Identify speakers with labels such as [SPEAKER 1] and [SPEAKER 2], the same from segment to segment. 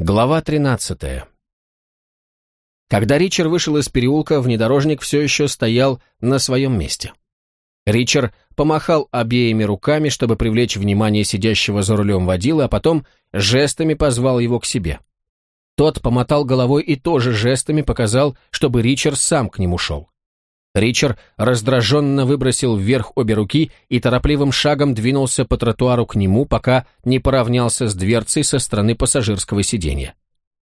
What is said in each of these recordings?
[SPEAKER 1] Глава 13. Когда Ричард вышел из переулка, внедорожник все еще стоял на своем месте. Ричард помахал обеими руками, чтобы привлечь внимание сидящего за рулем водила, а потом жестами позвал его к себе. Тот помотал головой и тоже жестами показал, чтобы Ричард сам к нему шел. Ричард раздраженно выбросил вверх обе руки и торопливым шагом двинулся по тротуару к нему, пока не поравнялся с дверцей со стороны пассажирского сиденья.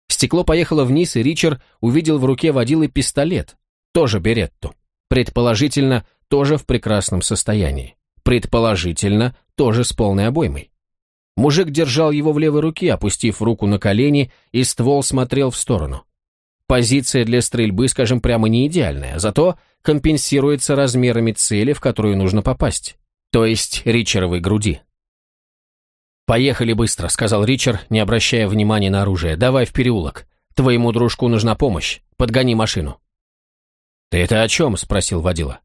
[SPEAKER 1] Стекло поехало вниз, и Ричард увидел в руке водилы пистолет, тоже Беретту. Предположительно, тоже в прекрасном состоянии. Предположительно, тоже с полной обоймой. Мужик держал его в левой руке, опустив руку на колени, и ствол смотрел в сторону. Позиция для стрельбы, скажем прямо, не идеальная, зато компенсируется размерами цели, в которую нужно попасть, то есть Ричеровой груди. «Поехали быстро», — сказал Ричард, не обращая внимания на оружие. «Давай в переулок. Твоему дружку нужна помощь. Подгони машину». «Ты это о чем?» — спросил водила.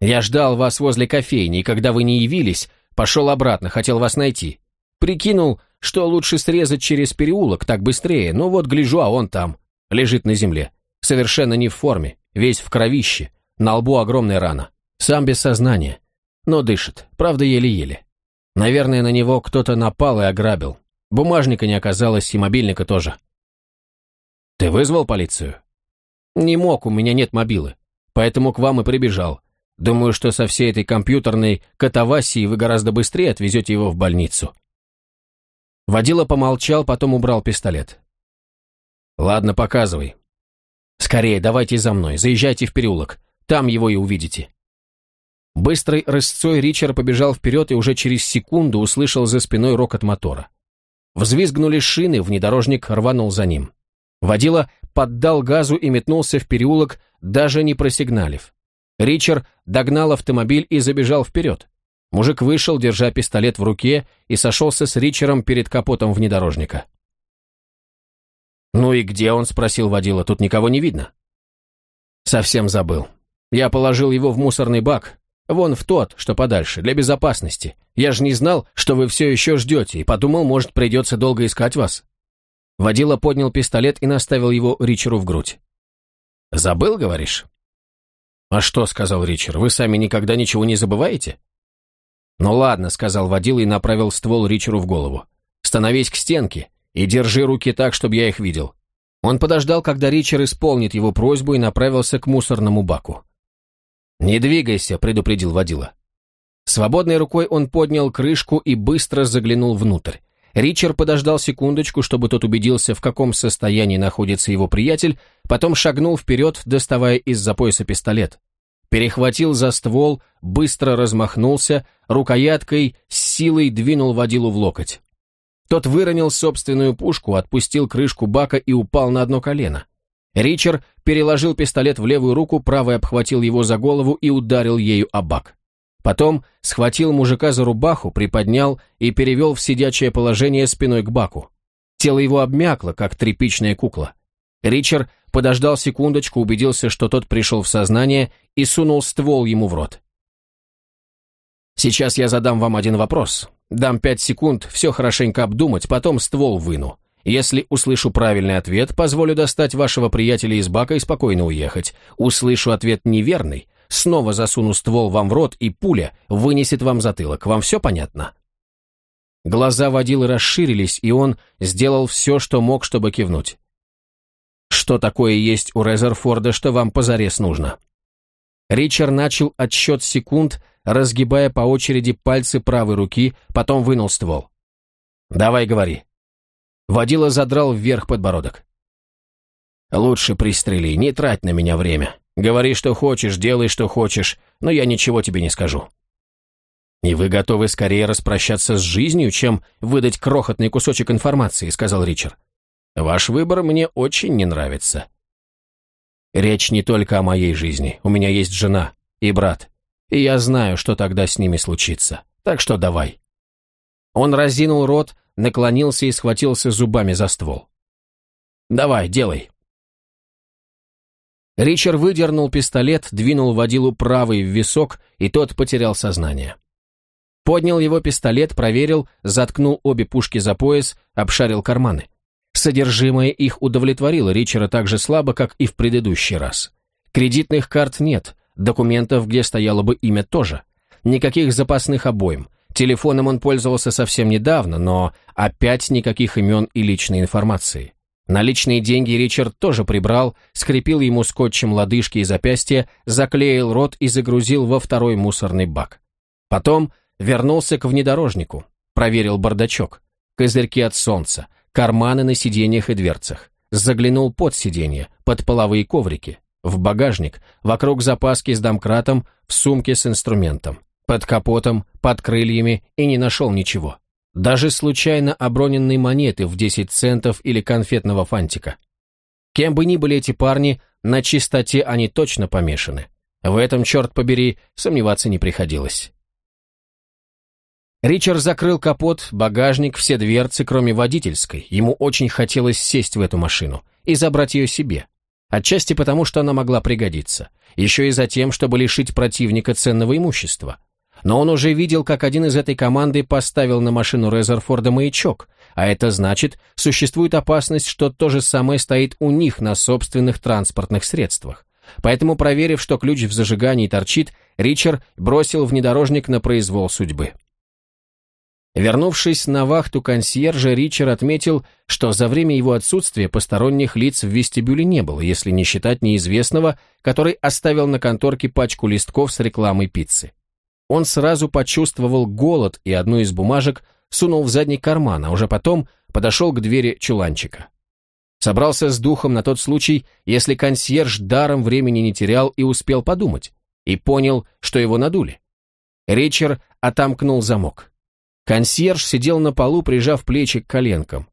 [SPEAKER 1] «Я ждал вас возле кофейни, и когда вы не явились, пошел обратно, хотел вас найти. Прикинул, что лучше срезать через переулок, так быстрее, но вот гляжу, а он там. Лежит на земле. Совершенно не в форме, весь в кровище. На лбу огромная рана. Сам без сознания. Но дышит, правда, еле-еле. Наверное, на него кто-то напал и ограбил. Бумажника не оказалось, и мобильника тоже. Ты вызвал полицию? Не мог, у меня нет мобилы. Поэтому к вам и прибежал. Думаю, что со всей этой компьютерной катавасией вы гораздо быстрее отвезете его в больницу. Водила помолчал, потом убрал пистолет. «Ладно, показывай». «Скорее, давайте за мной, заезжайте в переулок, там его и увидите». Быстрой рысцой Ричард побежал вперед и уже через секунду услышал за спиной рокот мотора. Взвизгнули шины, внедорожник рванул за ним. Водила поддал газу и метнулся в переулок, даже не просигналив. Ричард догнал автомобиль и забежал вперед. Мужик вышел, держа пистолет в руке, и сошелся с Ричером перед капотом внедорожника. «Ну и где он?» – спросил водила. «Тут никого не видно». «Совсем забыл. Я положил его в мусорный бак. Вон в тот, что подальше, для безопасности. Я же не знал, что вы все еще ждете, и подумал, может, придется долго искать вас». Водила поднял пистолет и наставил его Ричеру в грудь. «Забыл, говоришь?» «А что?» – сказал Ричер. «Вы сами никогда ничего не забываете?» «Ну ладно», – сказал водила и направил ствол Ричеру в голову. «Становись к стенке. И держи руки так, чтобы я их видел». Он подождал, когда Ричард исполнит его просьбу и направился к мусорному баку. «Не двигайся», — предупредил водила. Свободной рукой он поднял крышку и быстро заглянул внутрь. Ричард подождал секундочку, чтобы тот убедился, в каком состоянии находится его приятель, потом шагнул вперед, доставая из-за пояса пистолет. Перехватил за ствол, быстро размахнулся, рукояткой с силой двинул водилу в локоть. Тот выронил собственную пушку, отпустил крышку бака и упал на одно колено. Ричард переложил пистолет в левую руку, правой обхватил его за голову и ударил ею о бак. Потом схватил мужика за рубаху, приподнял и перевел в сидячее положение спиной к баку. Тело его обмякло, как тряпичная кукла. Ричард подождал секундочку, убедился, что тот пришел в сознание и сунул ствол ему в рот. «Сейчас я задам вам один вопрос. Дам пять секунд все хорошенько обдумать, потом ствол выну. Если услышу правильный ответ, позволю достать вашего приятеля из бака и спокойно уехать. Услышу ответ неверный, снова засуну ствол вам в рот, и пуля вынесет вам затылок. Вам все понятно?» Глаза водилы расширились, и он сделал все, что мог, чтобы кивнуть. «Что такое есть у Резерфорда, что вам позарез нужно?» Ричард начал отсчет секунд, разгибая по очереди пальцы правой руки, потом вынул ствол. «Давай говори». Водила задрал вверх подбородок. «Лучше пристрели, не трать на меня время. Говори, что хочешь, делай, что хочешь, но я ничего тебе не скажу». «И вы готовы скорее распрощаться с жизнью, чем выдать крохотный кусочек информации», — сказал Ричард. «Ваш выбор мне очень не нравится». «Речь не только о моей жизни. У меня есть жена и брат и я знаю, что тогда с ними случится. Так что давай». Он разинул рот, наклонился и схватился зубами за ствол. «Давай, делай». Ричард выдернул пистолет, двинул водилу правый в висок, и тот потерял сознание. Поднял его пистолет, проверил, заткнул обе пушки за пояс, обшарил карманы. Содержимое их удовлетворило Ричера так же слабо, как и в предыдущий раз. Кредитных карт нет, документов, где стояло бы имя тоже. Никаких запасных обоим. Телефоном он пользовался совсем недавно, но опять никаких имен и личной информации. Наличные деньги Ричард тоже прибрал, скрепил ему скотчем лодыжки и запястья, заклеил рот и загрузил во второй мусорный бак. Потом вернулся к внедорожнику, проверил бардачок, козырьки от солнца, карманы на сиденьях и дверцах, заглянул под сиденье, под половые коврики, в багажник, вокруг запаски с домкратом, в сумке с инструментом, под капотом, под крыльями и не нашел ничего. Даже случайно оброненные монеты в 10 центов или конфетного фантика. Кем бы ни были эти парни, на чистоте они точно помешаны. В этом, черт побери, сомневаться не приходилось. Ричард закрыл капот, багажник, все дверцы, кроме водительской. Ему очень хотелось сесть в эту машину и забрать ее себе. Отчасти потому, что она могла пригодиться. Еще и за тем, чтобы лишить противника ценного имущества. Но он уже видел, как один из этой команды поставил на машину Резерфорда маячок, а это значит, существует опасность, что то же самое стоит у них на собственных транспортных средствах. Поэтому, проверив, что ключ в зажигании торчит, Ричард бросил внедорожник на произвол судьбы. Вернувшись на вахту консьержа, Ричард отметил, что за время его отсутствия посторонних лиц в вестибюле не было, если не считать неизвестного, который оставил на конторке пачку листков с рекламой пиццы. Он сразу почувствовал голод и одну из бумажек сунул в задний карман, а уже потом подошел к двери чуланчика. Собрался с духом на тот случай, если консьерж даром времени не терял и успел подумать, и понял, что его надули. Ричард отомкнул замок. Консьерж сидел на полу, прижав плечи к коленкам.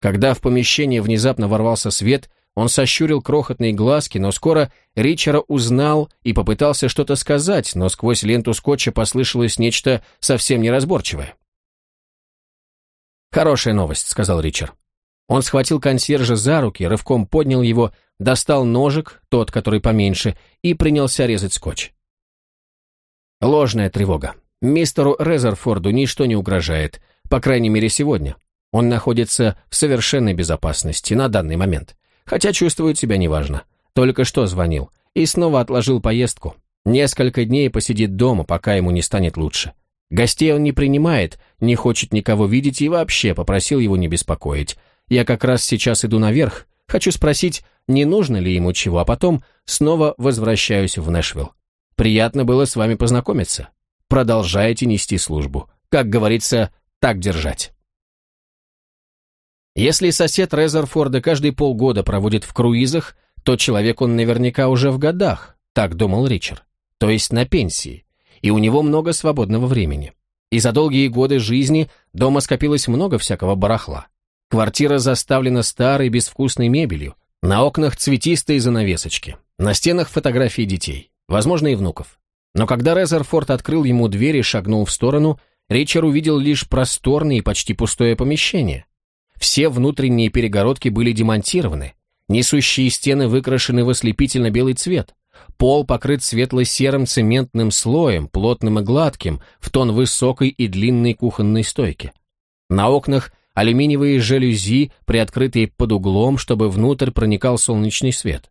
[SPEAKER 1] Когда в помещение внезапно ворвался свет, он сощурил крохотные глазки, но скоро Ричера узнал и попытался что-то сказать, но сквозь ленту скотча послышалось нечто совсем неразборчивое. «Хорошая новость», — сказал Ричард. Он схватил консьержа за руки, рывком поднял его, достал ножик, тот, который поменьше, и принялся резать скотч. Ложная тревога. Мистеру Резерфорду ничто не угрожает, по крайней мере сегодня. Он находится в совершенной безопасности на данный момент хотя чувствует себя неважно. Только что звонил. И снова отложил поездку. Несколько дней посидит дома, пока ему не станет лучше. Гостей он не принимает, не хочет никого видеть и вообще попросил его не беспокоить. Я как раз сейчас иду наверх, хочу спросить, не нужно ли ему чего, а потом снова возвращаюсь в Нэшвилл. Приятно было с вами познакомиться. Продолжайте нести службу. Как говорится, так держать. Если сосед Резерфорда каждые полгода проводит в круизах, то человек он наверняка уже в годах, так думал Ричард, то есть на пенсии, и у него много свободного времени. И за долгие годы жизни дома скопилось много всякого барахла. Квартира заставлена старой безвкусной мебелью, на окнах цветистые занавесочки, на стенах фотографии детей, возможно, и внуков. Но когда Резерфорд открыл ему дверь и шагнул в сторону, Ричард увидел лишь просторное и почти пустое помещение, все внутренние перегородки были демонтированы, несущие стены выкрашены в ослепительно-белый цвет, пол покрыт светло-серым цементным слоем, плотным и гладким, в тон высокой и длинной кухонной стойки. На окнах алюминиевые жалюзи, приоткрытые под углом, чтобы внутрь проникал солнечный свет.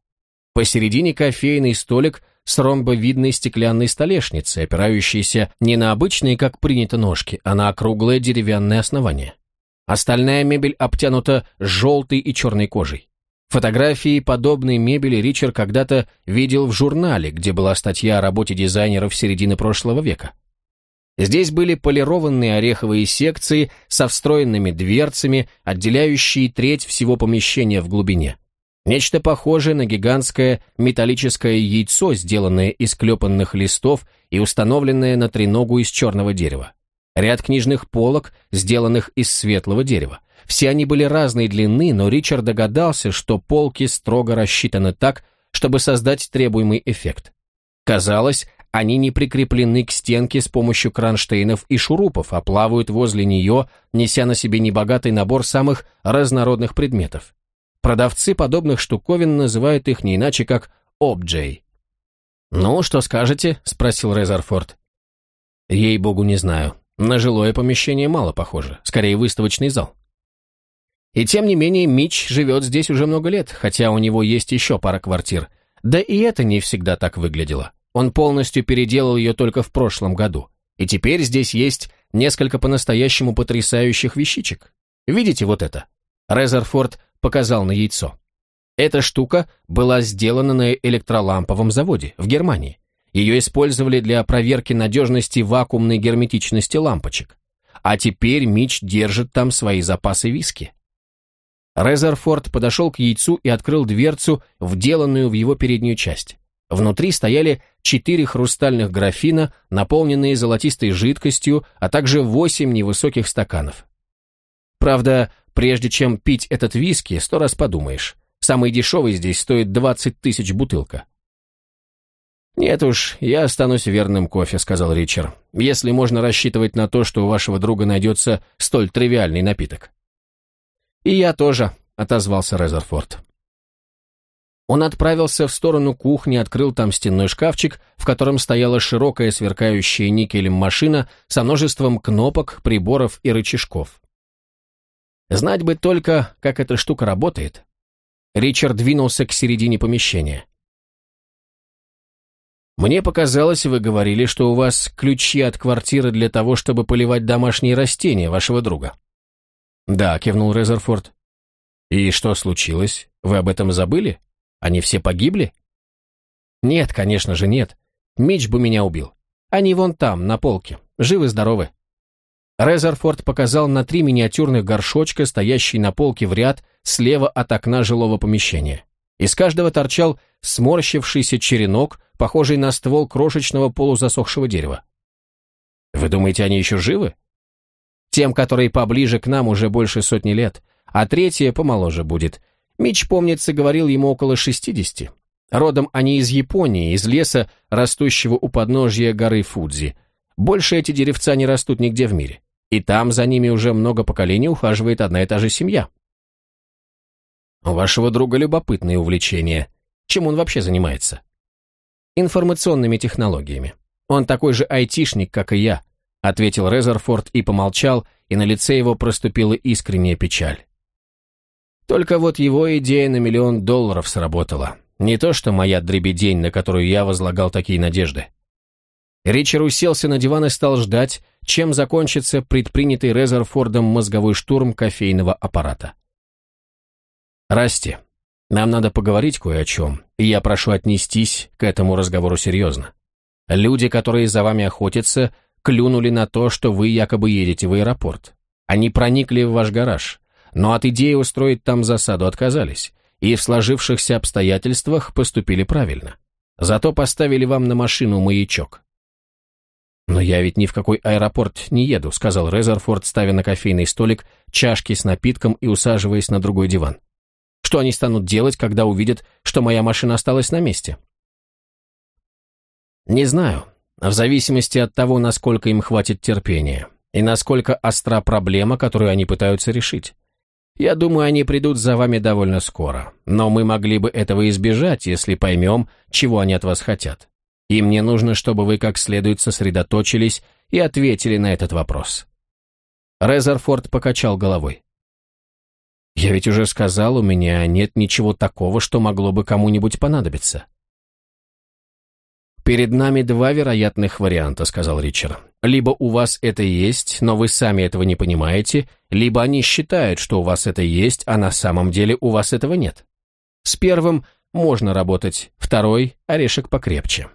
[SPEAKER 1] Посередине кофейный столик с ромбовидной стеклянной столешницей, опирающейся не на обычные, как принято, ножки, а на округлое деревянное основание. Остальная мебель обтянута желтой и черной кожей. Фотографии подобной мебели Ричард когда-то видел в журнале, где была статья о работе дизайнеров середины прошлого века. Здесь были полированные ореховые секции со встроенными дверцами, отделяющие треть всего помещения в глубине. Нечто похожее на гигантское металлическое яйцо, сделанное из клепанных листов и установленное на треногу из черного дерева. Ряд книжных полок, сделанных из светлого дерева. Все они были разной длины, но Ричард догадался, что полки строго рассчитаны так, чтобы создать требуемый эффект. Казалось, они не прикреплены к стенке с помощью кронштейнов и шурупов, а плавают возле нее, неся на себе небогатый набор самых разнородных предметов. Продавцы подобных штуковин называют их не иначе, как обджей. «Ну, что скажете?» – спросил Резерфорд. «Ей-богу, не знаю. На жилое помещение мало похоже, скорее выставочный зал. И тем не менее Мич живет здесь уже много лет, хотя у него есть еще пара квартир. Да и это не всегда так выглядело. Он полностью переделал ее только в прошлом году. И теперь здесь есть несколько по-настоящему потрясающих вещичек. Видите вот это? Резерфорд показал на яйцо. Эта штука была сделана на электроламповом заводе в Германии. Ее использовали для проверки надежности вакуумной герметичности лампочек. А теперь Мич держит там свои запасы виски. Резерфорд подошел к яйцу и открыл дверцу, вделанную в его переднюю часть. Внутри стояли четыре хрустальных графина, наполненные золотистой жидкостью, а также восемь невысоких стаканов. Правда, прежде чем пить этот виски, сто раз подумаешь. Самый дешевый здесь стоит 20 тысяч бутылка. «Нет уж, я останусь верным кофе», — сказал Ричард, «если можно рассчитывать на то, что у вашего друга найдется столь тривиальный напиток». «И я тоже», — отозвался Резерфорд. Он отправился в сторону кухни, открыл там стенной шкафчик, в котором стояла широкая сверкающая никелем машина со множеством кнопок, приборов и рычажков. Знать бы только, как эта штука работает. Ричард двинулся к середине помещения. «Мне показалось, вы говорили, что у вас ключи от квартиры для того, чтобы поливать домашние растения вашего друга». «Да», — кивнул Резерфорд. «И что случилось? Вы об этом забыли? Они все погибли?» «Нет, конечно же нет. Мич бы меня убил. Они вон там, на полке, живы-здоровы». Резерфорд показал на три миниатюрных горшочка, стоящие на полке в ряд слева от окна жилого помещения. Из каждого торчал сморщившийся черенок, похожий на ствол крошечного полузасохшего дерева. «Вы думаете, они еще живы?» Тем, которые поближе к нам, уже больше сотни лет, а третья помоложе будет. Мич, помнится, говорил ему около шестидесяти. Родом они из Японии, из леса, растущего у подножья горы Фудзи. Больше эти деревца не растут нигде в мире. И там за ними уже много поколений ухаживает одна и та же семья. У вашего друга любопытные увлечения. Чем он вообще занимается? Информационными технологиями. Он такой же айтишник, как и я ответил Резерфорд и помолчал, и на лице его проступила искренняя печаль. Только вот его идея на миллион долларов сработала. Не то что моя дребедень, на которую я возлагал такие надежды. Ричард уселся на диван и стал ждать, чем закончится предпринятый Резерфордом мозговой штурм кофейного аппарата. «Расти, нам надо поговорить кое о чем, и я прошу отнестись к этому разговору серьезно. Люди, которые за вами охотятся, клюнули на то, что вы якобы едете в аэропорт. Они проникли в ваш гараж, но от идеи устроить там засаду отказались, и в сложившихся обстоятельствах поступили правильно. Зато поставили вам на машину маячок. «Но я ведь ни в какой аэропорт не еду», — сказал Резерфорд, ставя на кофейный столик чашки с напитком и усаживаясь на другой диван. «Что они станут делать, когда увидят, что моя машина осталась на месте?» «Не знаю. В зависимости от того, насколько им хватит терпения и насколько остра проблема, которую они пытаются решить. Я думаю, они придут за вами довольно скоро, но мы могли бы этого избежать, если поймем, чего они от вас хотят. И мне нужно, чтобы вы как следует сосредоточились и ответили на этот вопрос». Резерфорд покачал головой. «Я ведь уже сказал, у меня нет ничего такого, что могло бы кому-нибудь понадобиться. «Перед нами два вероятных варианта», — сказал Ричард. «Либо у вас это есть, но вы сами этого не понимаете, либо они считают, что у вас это есть, а на самом деле у вас этого нет. С первым можно работать, второй — орешек покрепче».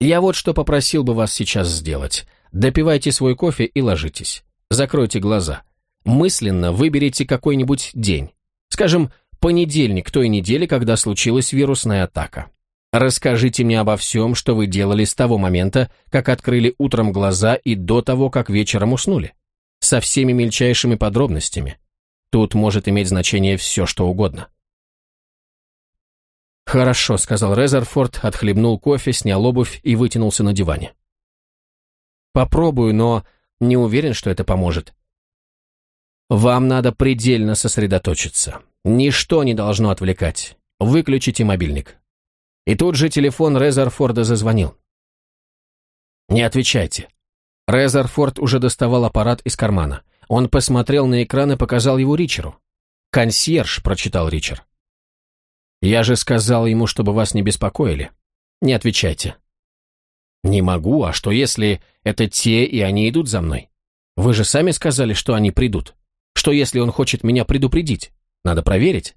[SPEAKER 1] «Я вот что попросил бы вас сейчас сделать. Допивайте свой кофе и ложитесь. Закройте глаза. Мысленно выберите какой-нибудь день. Скажем, понедельник той недели, когда случилась вирусная атака. Расскажите мне обо всем, что вы делали с того момента, как открыли утром глаза и до того, как вечером уснули. Со всеми мельчайшими подробностями. Тут может иметь значение все, что угодно. «Хорошо», — сказал Резерфорд, отхлебнул кофе, снял обувь и вытянулся на диване. «Попробую, но не уверен, что это поможет. Вам надо предельно сосредоточиться. Ничто не должно отвлекать. Выключите мобильник. И тут же телефон Резерфорда зазвонил. «Не отвечайте». Резерфорд уже доставал аппарат из кармана. Он посмотрел на экран и показал его Ричеру. «Консьерж», — прочитал Ричард. «Я же сказал ему, чтобы вас не беспокоили. Не отвечайте». «Не могу, а что если это те, и они идут за мной? Вы же сами сказали, что они придут. Что если он хочет меня предупредить? Надо проверить».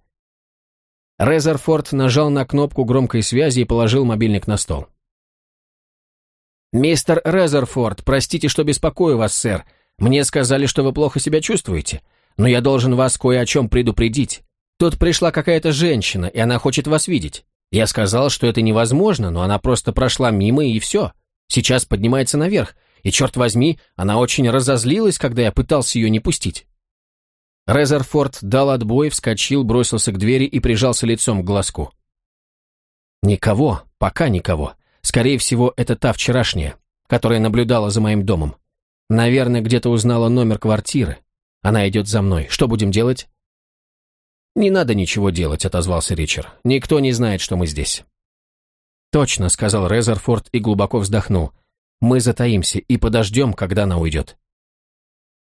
[SPEAKER 1] Резерфорд нажал на кнопку громкой связи и положил мобильник на стол. «Мистер Резерфорд, простите, что беспокою вас, сэр. Мне сказали, что вы плохо себя чувствуете, но я должен вас кое о чем предупредить. Тут пришла какая-то женщина, и она хочет вас видеть. Я сказал, что это невозможно, но она просто прошла мимо, и все. Сейчас поднимается наверх, и, черт возьми, она очень разозлилась, когда я пытался ее не пустить». Резерфорд дал отбой, вскочил, бросился к двери и прижался лицом к глазку. «Никого, пока никого. Скорее всего, это та вчерашняя, которая наблюдала за моим домом. Наверное, где-то узнала номер квартиры. Она идет за мной. Что будем делать?» «Не надо ничего делать», — отозвался Ричард. «Никто не знает, что мы здесь». «Точно», — сказал Резерфорд и глубоко вздохнул. «Мы затаимся и подождем, когда она уйдет».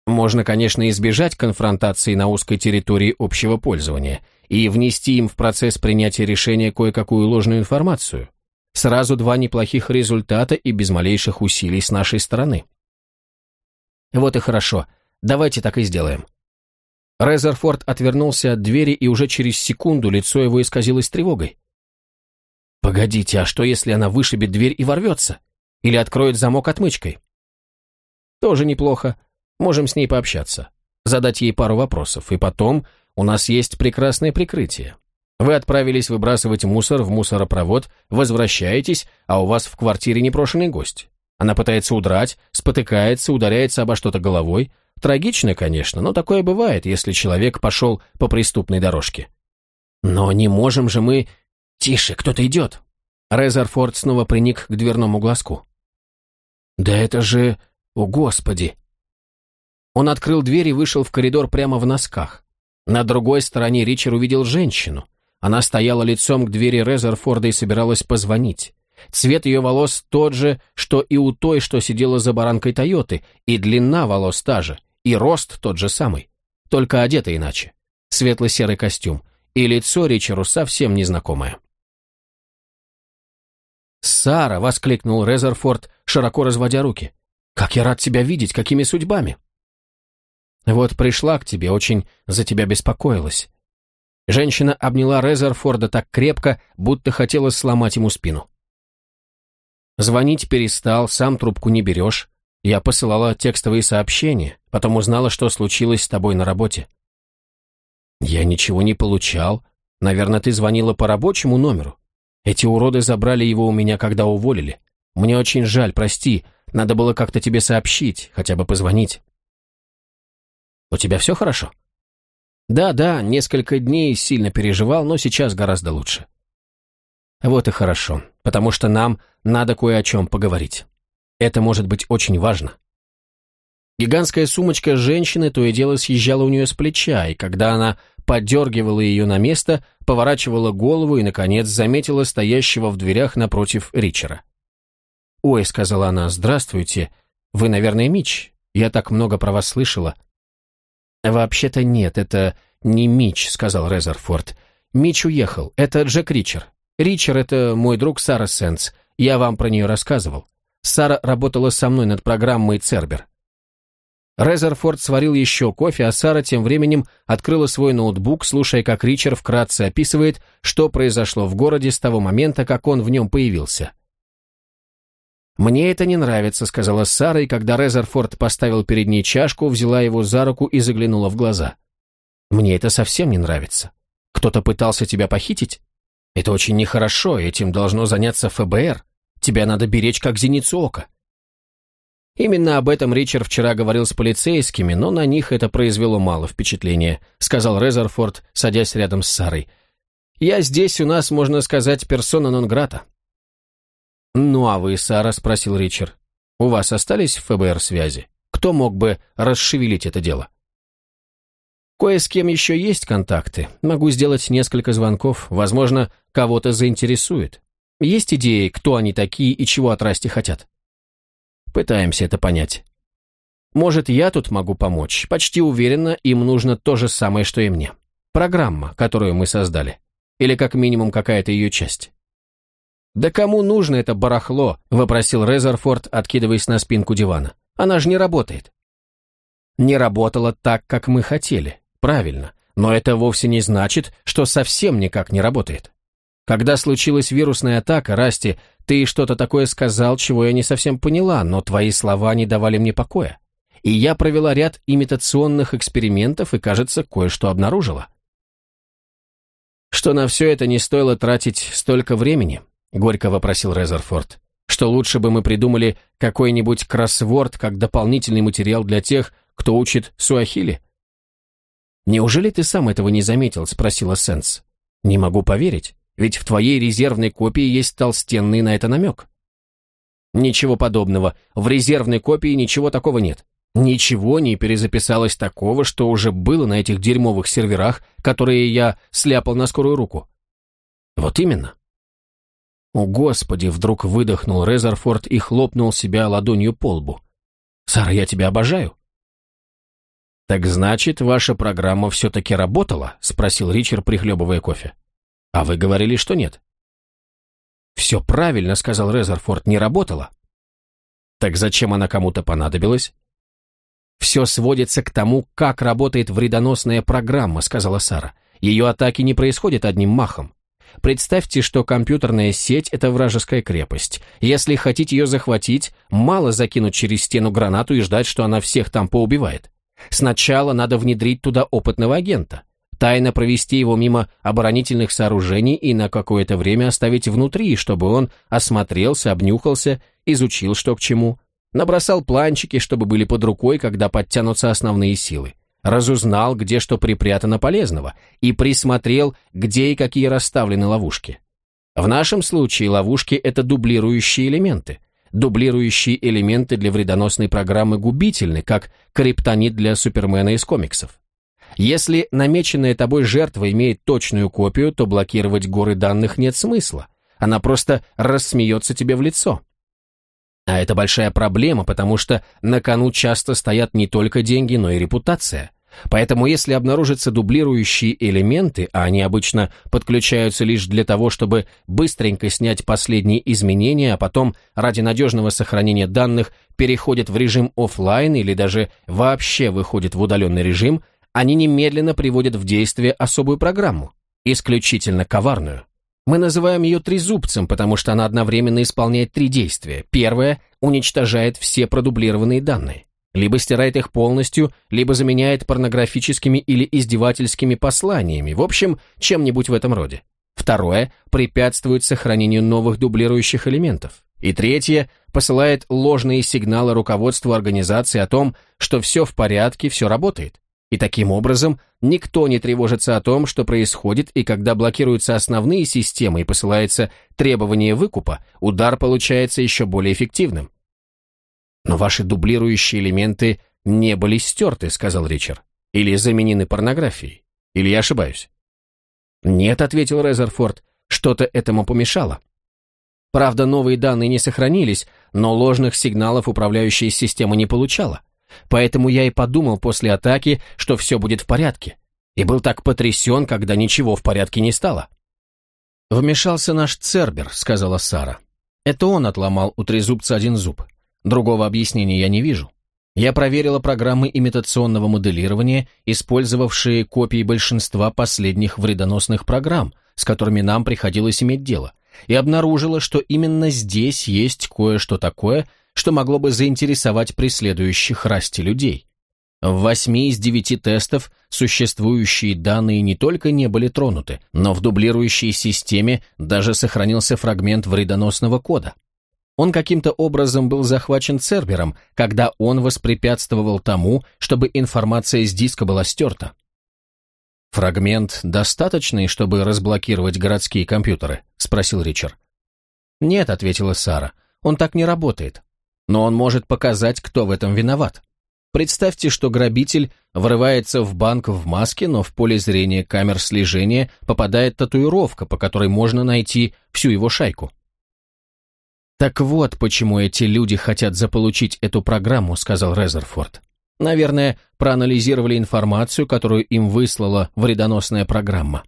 [SPEAKER 1] Можно, конечно, избежать конфронтации на узкой территории общего пользования и внести им в процесс принятия решения кое-какую ложную информацию. Сразу два неплохих результата и без малейших усилий с нашей стороны. Вот и хорошо, давайте так и сделаем. Резерфорд отвернулся от двери, и уже через секунду лицо его исказилось тревогой. «Погодите, а что, если она вышибет дверь и ворвется? Или откроет замок отмычкой?» «Тоже неплохо. Можем с ней пообщаться, задать ей пару вопросов, и потом у нас есть прекрасное прикрытие. Вы отправились выбрасывать мусор в мусоропровод, возвращаетесь, а у вас в квартире непрошенный гость. Она пытается удрать, спотыкается, ударяется обо что-то головой. Трагично, конечно, но такое бывает, если человек пошел по преступной дорожке. Но не можем же мы... Тише, кто-то идет. Резерфорд снова приник к дверному глазку. Да это же... О, Господи! Он открыл дверь и вышел в коридор прямо в носках. На другой стороне Ричард увидел женщину. Она стояла лицом к двери Резерфорда и собиралась позвонить. Цвет ее волос тот же, что и у той, что сидела за баранкой Тойоты, и длина волос та же, и рост тот же самый, только одета иначе. Светло-серый костюм, и лицо Ричару совсем незнакомое. «Сара!» — воскликнул Резерфорд, широко разводя руки. «Как я рад тебя видеть! Какими судьбами!» Вот пришла к тебе, очень за тебя беспокоилась. Женщина обняла Резерфорда так крепко, будто хотела сломать ему спину. Звонить перестал, сам трубку не берешь. Я посылала текстовые сообщения, потом узнала, что случилось с тобой на работе. Я ничего не получал. Наверное, ты звонила по рабочему номеру. Эти уроды забрали его у меня, когда уволили. Мне очень жаль, прости. Надо было как-то тебе сообщить, хотя бы позвонить. У тебя все хорошо? Да, да, несколько дней сильно переживал, но сейчас гораздо лучше. Вот и хорошо, потому что нам надо кое о чем поговорить. Это может быть очень важно. Гигантская сумочка женщины то и дело съезжала у нее с плеча, и когда она подергивала ее на место, поворачивала голову и, наконец, заметила стоящего в дверях напротив Ричера. «Ой», — сказала она, — «здравствуйте. Вы, наверное, Мич? Я так много про вас слышала. «Вообще-то нет, это не Мич», — сказал Резерфорд. «Мич уехал. Это Джек Ричер. Ричер — это мой друг Сара Сенс. Я вам про нее рассказывал. Сара работала со мной над программой «Цербер». Резерфорд сварил еще кофе, а Сара тем временем открыла свой ноутбук, слушая, как Ричер вкратце описывает, что произошло в городе с того момента, как он в нем появился. «Мне это не нравится», — сказала Сара, и когда Резерфорд поставил перед ней чашку, взяла его за руку и заглянула в глаза. «Мне это совсем не нравится. Кто-то пытался тебя похитить? Это очень нехорошо, этим должно заняться ФБР. Тебя надо беречь как зеницу ока». Именно об этом Ричард вчера говорил с полицейскими, но на них это произвело мало впечатления, сказал Резерфорд, садясь рядом с Сарой. «Я здесь, у нас, можно сказать, персона нон-грата. «Ну а вы, Сара?» – спросил Ричард. «У вас остались в ФБР связи? Кто мог бы расшевелить это дело?» «Кое с кем еще есть контакты. Могу сделать несколько звонков. Возможно, кого-то заинтересует. Есть идеи, кто они такие и чего от Расти хотят?» «Пытаемся это понять». Может, я тут могу помочь. Почти уверенно, им нужно то же самое, что и мне. Программа, которую мы создали. Или как минимум какая-то ее часть. «Да кому нужно это барахло?» – вопросил Резерфорд, откидываясь на спинку дивана. «Она же не работает». «Не работала так, как мы хотели. Правильно. Но это вовсе не значит, что совсем никак не работает. Когда случилась вирусная атака, Расти, ты что-то такое сказал, чего я не совсем поняла, но твои слова не давали мне покоя. И я провела ряд имитационных экспериментов и, кажется, кое-что обнаружила. Что на все это не стоило тратить столько времени, горько вопросил Резерфорд. Что лучше бы мы придумали какой-нибудь кроссворд как дополнительный материал для тех, кто учит суахили? «Неужели ты сам этого не заметил?» – спросила Сенс. «Не могу поверить, ведь в твоей резервной копии есть толстенный на это намек». «Ничего подобного. В резервной копии ничего такого нет. Ничего не перезаписалось такого, что уже было на этих дерьмовых серверах, которые я сляпал на скорую руку». «Вот именно». «О, Господи!» – вдруг выдохнул Резерфорд и хлопнул себя ладонью по лбу. «Сара, я тебя обожаю. «Так значит, ваша программа все-таки работала?» — спросил Ричард, прихлебывая кофе. «А вы говорили, что нет». «Все правильно», — сказал Резерфорд, — «не работала». «Так зачем она кому-то понадобилась?» «Все сводится к тому, как работает вредоносная программа», — сказала Сара. «Ее атаки не происходят одним махом. Представьте, что компьютерная сеть – это вражеская крепость. Если хотите ее захватить, мало закинуть через стену гранату и ждать, что она всех там поубивает. Сначала надо внедрить туда опытного агента, тайно провести его мимо оборонительных сооружений и на какое-то время оставить внутри, чтобы он осмотрелся, обнюхался, изучил что к чему, набросал планчики, чтобы были под рукой, когда подтянутся основные силы, разузнал, где что припрятано полезного, и присмотрел, где и какие расставлены ловушки. В нашем случае ловушки – это дублирующие элементы – Дублирующие элементы для вредоносной программы губительны, как криптонит для Супермена из комиксов. Если намеченная тобой жертва имеет точную копию, то блокировать горы данных нет смысла. Она просто рассмеется тебе в лицо. А это большая проблема, потому что на кону часто стоят не только деньги, но и репутация. Поэтому если обнаружатся дублирующие элементы, а они обычно подключаются лишь для того, чтобы быстренько снять последние изменения, а потом ради надежного сохранения данных переходят в режим офлайн или даже вообще выходят в удаленный режим, они немедленно приводят в действие особую программу, исключительно коварную. Мы называем ее трезубцем, потому что она одновременно исполняет три действия. Первое – уничтожает все продублированные данные. Либо стирает их полностью, либо заменяет порнографическими или издевательскими посланиями, в общем, чем-нибудь в этом роде. Второе – препятствует сохранению новых дублирующих элементов. И третье – посылает ложные сигналы руководству организации о том, что все в порядке, все работает. И таким образом никто не тревожится о том, что происходит, и когда блокируются основные системы и посылается требование выкупа, удар получается еще более эффективным. «Но ваши дублирующие элементы не были стерты», — сказал Ричард. «Или заменены порнографией. Или я ошибаюсь?» «Нет», — ответил Резерфорд, — «что-то этому помешало». Правда, новые данные не сохранились, но ложных сигналов управляющая система не получала. Поэтому я и подумал после атаки, что все будет в порядке. И был так потрясен, когда ничего в порядке не стало. «Вмешался наш Цербер», — сказала Сара. «Это он отломал у трезубца один зуб. Другого объяснения я не вижу. Я проверила программы имитационного моделирования, использовавшие копии большинства последних вредоносных программ, с которыми нам приходилось иметь дело, и обнаружила, что именно здесь есть кое-что такое, что могло бы заинтересовать преследующих расти людей. В восьми из девяти тестов существующие данные не только не были тронуты, но в дублирующей системе даже сохранился фрагмент вредоносного кода. Он каким-то образом был захвачен Цербером, когда он воспрепятствовал тому, чтобы информация с диска была стерта. «Фрагмент достаточный, чтобы разблокировать городские компьютеры?» – спросил Ричард. «Нет», – ответила Сара, – «он так не работает. Но он может показать, кто в этом виноват. Представьте, что грабитель врывается в банк в маске, но в поле зрения камер слежения попадает татуировка, по которой можно найти всю его шайку. «Так вот, почему эти люди хотят заполучить эту программу», — сказал Резерфорд. «Наверное, проанализировали информацию, которую им выслала вредоносная программа.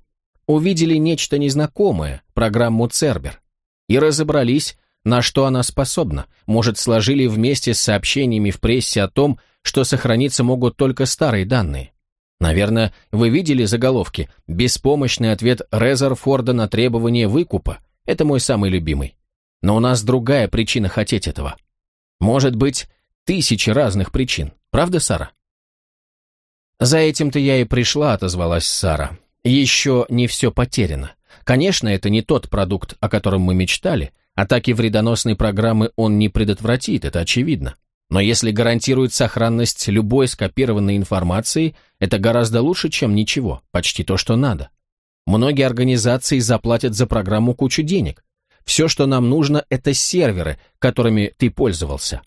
[SPEAKER 1] Увидели нечто незнакомое, программу Цербер, и разобрались, на что она способна. Может, сложили вместе с сообщениями в прессе о том, что сохраниться могут только старые данные. Наверное, вы видели заголовки «Беспомощный ответ Резерфорда на требование выкупа». Это мой самый любимый. Но у нас другая причина хотеть этого. Может быть, тысячи разных причин. Правда, Сара? За этим-то я и пришла, отозвалась Сара. Еще не все потеряно. Конечно, это не тот продукт, о котором мы мечтали. Атаки вредоносной программы он не предотвратит, это очевидно. Но если гарантирует сохранность любой скопированной информации, это гораздо лучше, чем ничего, почти то, что надо. Многие организации заплатят за программу кучу денег. Все, что нам нужно, это серверы, которыми ты пользовался.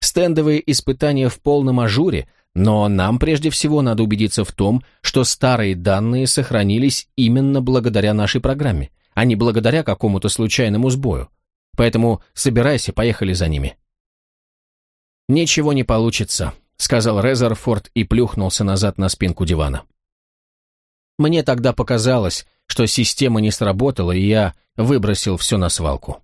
[SPEAKER 1] Стендовые испытания в полном ажуре, но нам прежде всего надо убедиться в том, что старые данные сохранились именно благодаря нашей программе, а не благодаря какому-то случайному сбою. Поэтому собирайся, поехали за ними. «Ничего не получится», — сказал Резерфорд и плюхнулся назад на спинку дивана. Мне тогда показалось, что система не сработала, и я выбросил все на свалку.